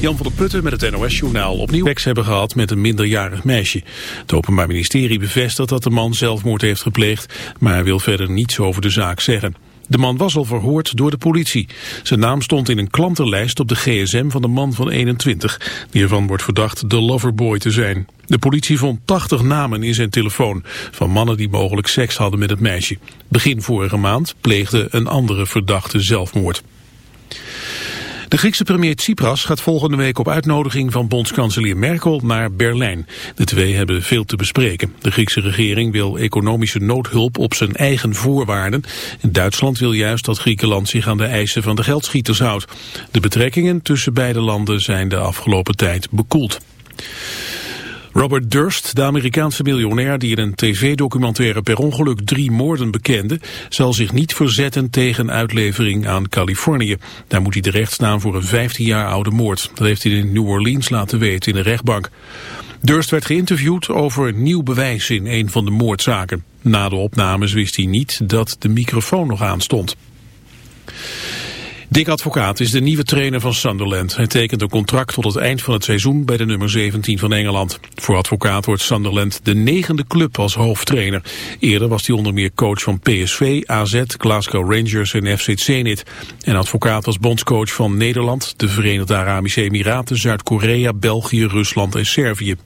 Jan van der Putten met het NOS-journaal opnieuw seks hebben gehad met een minderjarig meisje. Het Openbaar Ministerie bevestigt dat de man zelfmoord heeft gepleegd, maar wil verder niets over de zaak zeggen. De man was al verhoord door de politie. Zijn naam stond in een klantenlijst op de gsm van de man van 21, die ervan wordt verdacht de loverboy te zijn. De politie vond 80 namen in zijn telefoon van mannen die mogelijk seks hadden met het meisje. Begin vorige maand pleegde een andere verdachte zelfmoord. De Griekse premier Tsipras gaat volgende week op uitnodiging van bondskanselier Merkel naar Berlijn. De twee hebben veel te bespreken. De Griekse regering wil economische noodhulp op zijn eigen voorwaarden. En Duitsland wil juist dat Griekenland zich aan de eisen van de geldschieters houdt. De betrekkingen tussen beide landen zijn de afgelopen tijd bekoeld. Robert Durst, de Amerikaanse miljonair die in een tv-documentaire per ongeluk drie moorden bekende, zal zich niet verzetten tegen uitlevering aan Californië. Daar moet hij terecht staan voor een 15 jaar oude moord. Dat heeft hij in New Orleans laten weten in de rechtbank. Durst werd geïnterviewd over nieuw bewijs in een van de moordzaken. Na de opnames wist hij niet dat de microfoon nog aanstond. Dick Advocaat is de nieuwe trainer van Sunderland. Hij tekent een contract tot het eind van het seizoen bij de nummer 17 van Engeland. Voor Advocaat wordt Sunderland de negende club als hoofdtrainer. Eerder was hij onder meer coach van PSV, AZ, Glasgow Rangers en FC Zenit. En Advocaat was bondscoach van Nederland, de Verenigde Arabische Emiraten, Zuid-Korea, België, Rusland en Servië.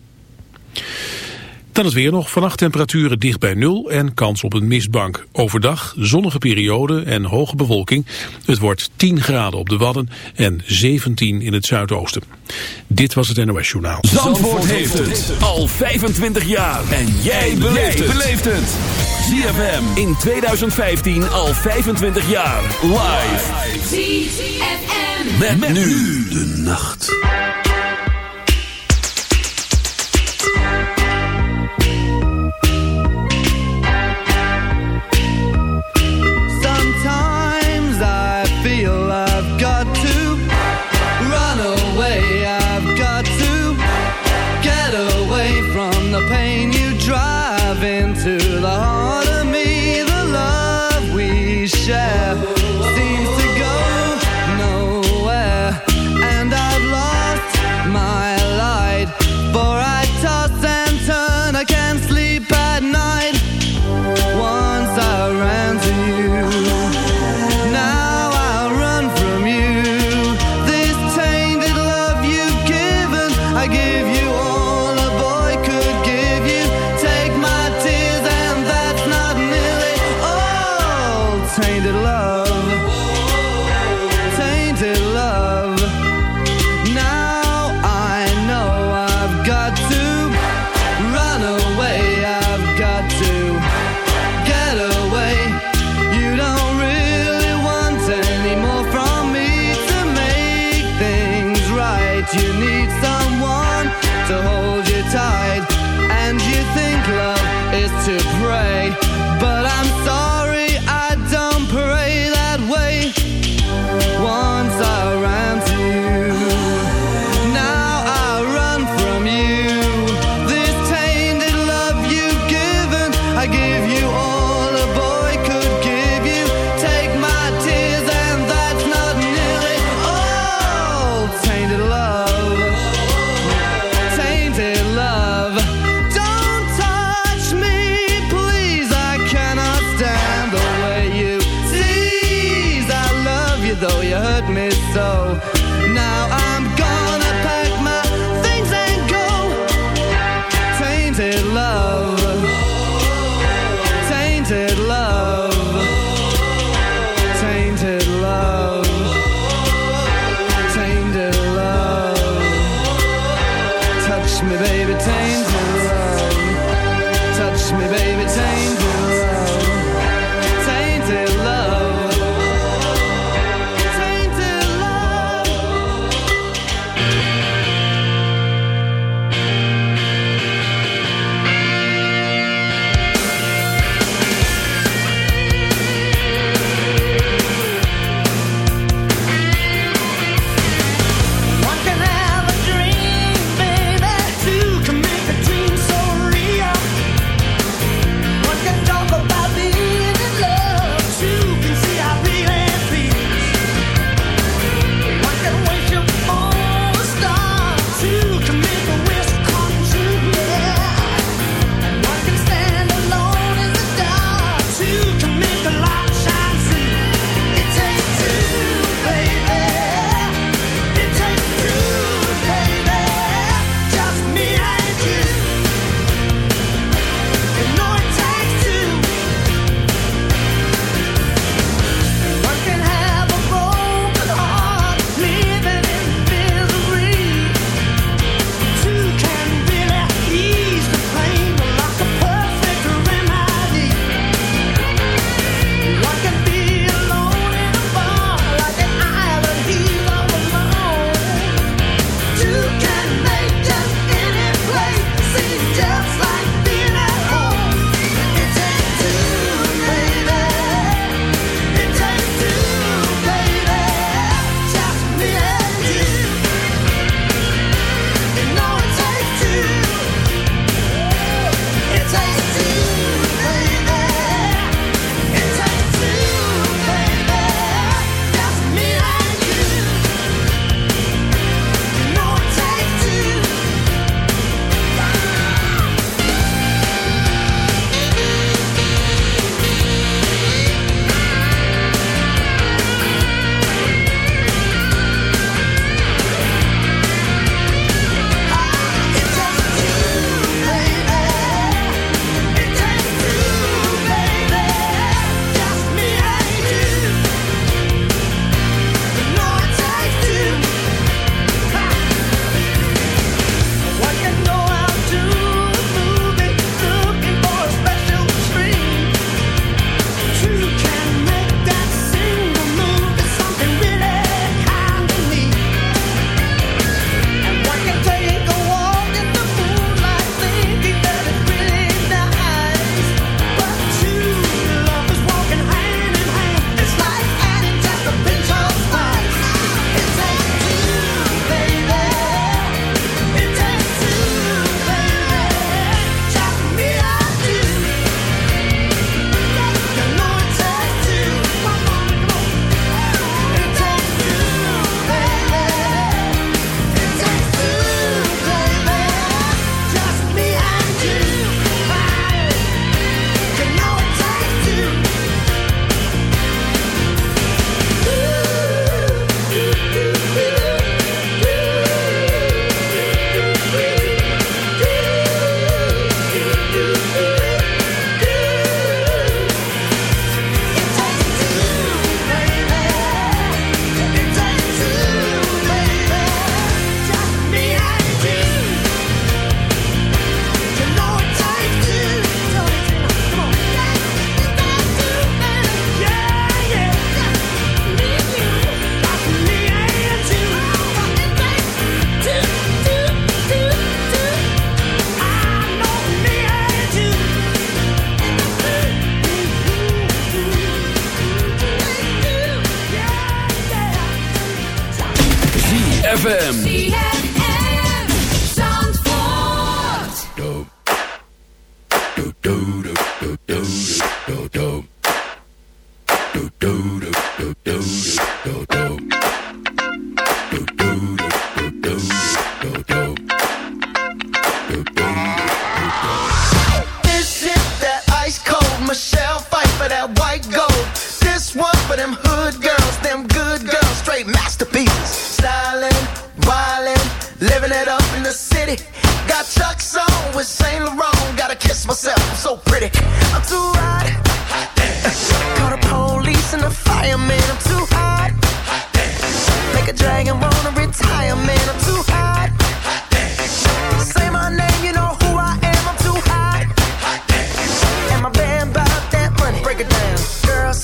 Dan het weer nog. Vannacht temperaturen dicht bij nul en kans op een mistbank. Overdag zonnige periode en hoge bewolking. Het wordt 10 graden op de Wadden en 17 in het zuidoosten. Dit was het NOS Journaal. Zandvoort, heeft het al 25 jaar. En jij beleeft het. ZFM in 2015 al 25 jaar. Live. ZFM. met nu de nacht.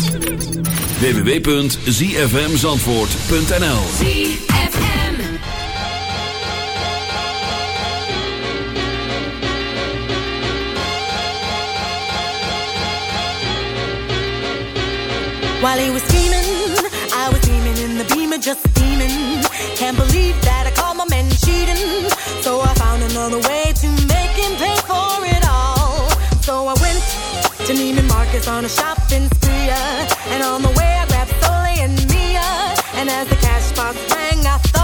Zandvoort. www.zfmzandvoort.nl While he was steaming, I was steaming in the beamer, just steaming. Can't believe that I called my man cheating. So I found another way to make him pay for it all. So I went to Neiman Marcus on a shopping spree. And on the way, I grabbed Sully and Mia. And as the cash box rang, I thought.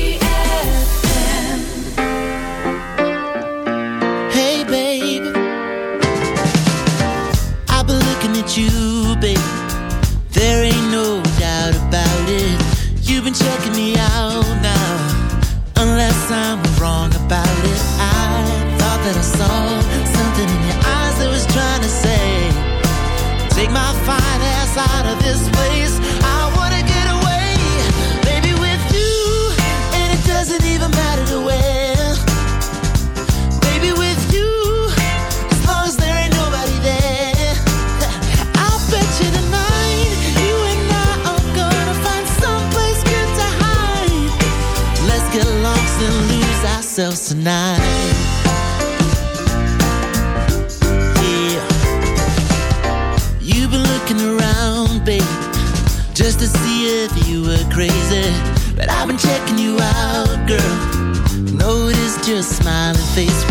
ourselves tonight. around, babe, just to see if you were crazy. But I've been checking you out, girl. Notice your smiling face.